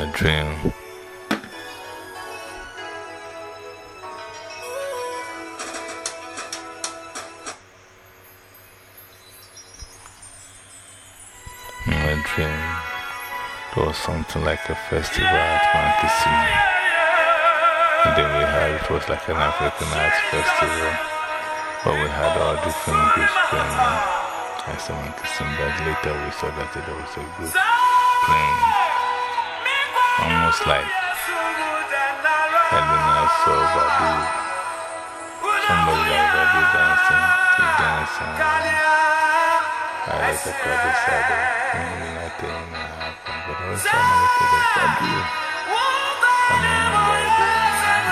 a dream. Mm, a dream. There was something like a festival at Mankissimo. And then we had, it was like an African arts festival. But we had all different groups playing. I said Mankissimo, but later we saw that there was a group playing. Almost like Edwina saw Badu. Somebody like Badu dancing. He dancing. I like a crowd decided. Nothing happened. But also, I'm I'm going to do I'm going. I'm going to and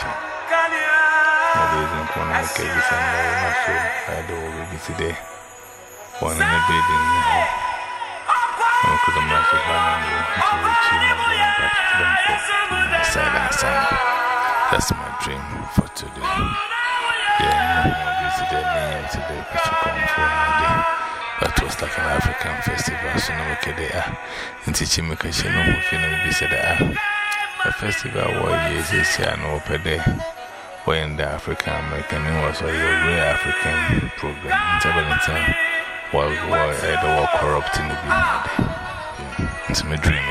chill. Maybe it's going to. I'm in side. Oh, That's my dream for today. Yeah, I'm today, but you come for a day. That was like an African festival, so no one there. And teaching me because you know who feeling busy. The festival was years this year, no per day. When the African American was a real African program in Tableton, while the war corrupting the building. It's my dreaming.